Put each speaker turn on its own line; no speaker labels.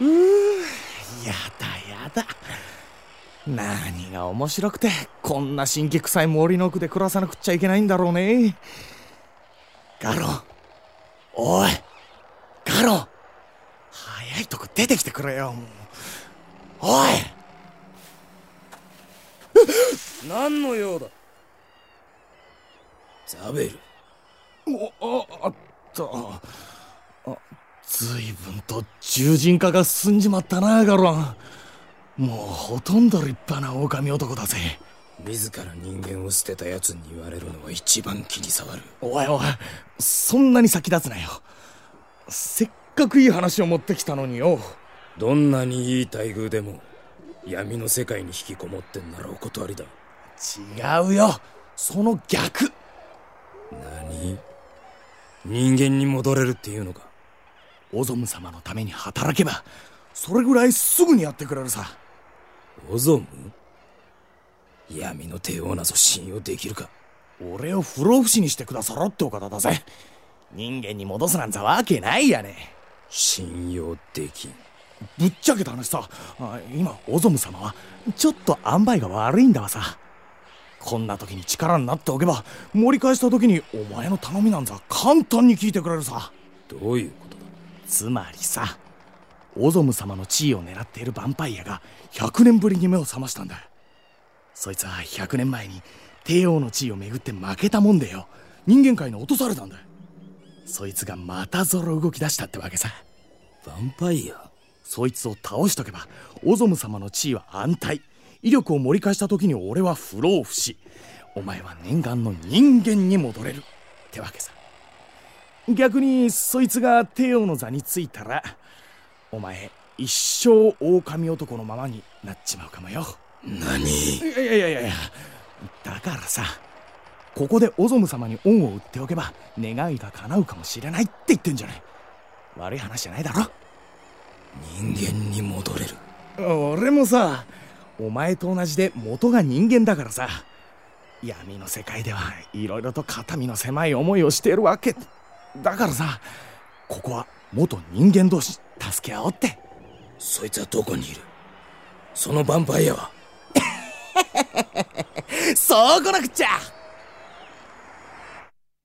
うーやだやだ。何が面白くてこんな神経臭い森の奥で暮らさなくっちゃいけないんだろうね。ガロン。おい。ガロン。早いとこ出てきてくれよおい。
何の用だ？ザベル。
おああった。あ随分と獣人化が進んじまったなガロン。もうほとんど立派な狼男だぜ。
自ら人間を捨てた奴に言われるのは一番気に障る。
おいおいそんなに先立つなよ。せっかくいい話を持ってきたのによ。
どんなにいい待遇でも闇の世界に引きこもってんならお断りだ。
違うよ。その逆。
何？人間に戻れるっていうのか？
オゾム様のために働けばそれぐらいすぐにやってくれるさ。
オゾム闇の帝王なぞ信用できるか？
俺を不老不死にしてくださろってお方だぜ。人間に戻すなんざわけないやね。
信用できん。
ぶっちゃけた話さ。今オゾム様はちょっと塩梅が悪いんだわさ。こんな時に力になっておけば盛り返した時にお前の頼みなんざ簡単に聞いてくれるさ。
どういうことだ？
つまりさオゾム様の地位を狙っているヴァンパイアが100年ぶりに目を覚ましたんだ。そいつは100年前に帝王の地位をめぐって負けたもんでよ。人間界に落とされたんだ。そいつがまたぞろ動き出したってわけさ。
ヴァンパイア？
そいつを倒しとけばオゾム様の地位は安泰。威力を盛り返した時に俺は不老不死。お前は念願の人間に戻れる。ってわけさ逆にそいつが帝王の座についたらお前一生狼男のままになっちまうかもよ。
何？
いやいやいやいやだからさここでオゾム様に恩を売っておけば願いが叶うかもしれないって言ってんじゃない。悪い話じゃないだろ。
人間に戻れる。
俺もさお前と同じで元が人間だからさ闇の世界ではいろいろと肩身の狭い思いをしているわけだからさここは元人間同士助け合おうって。
そいつはどこにいる？そのヴァンパイアは？
そうこなくっちゃ！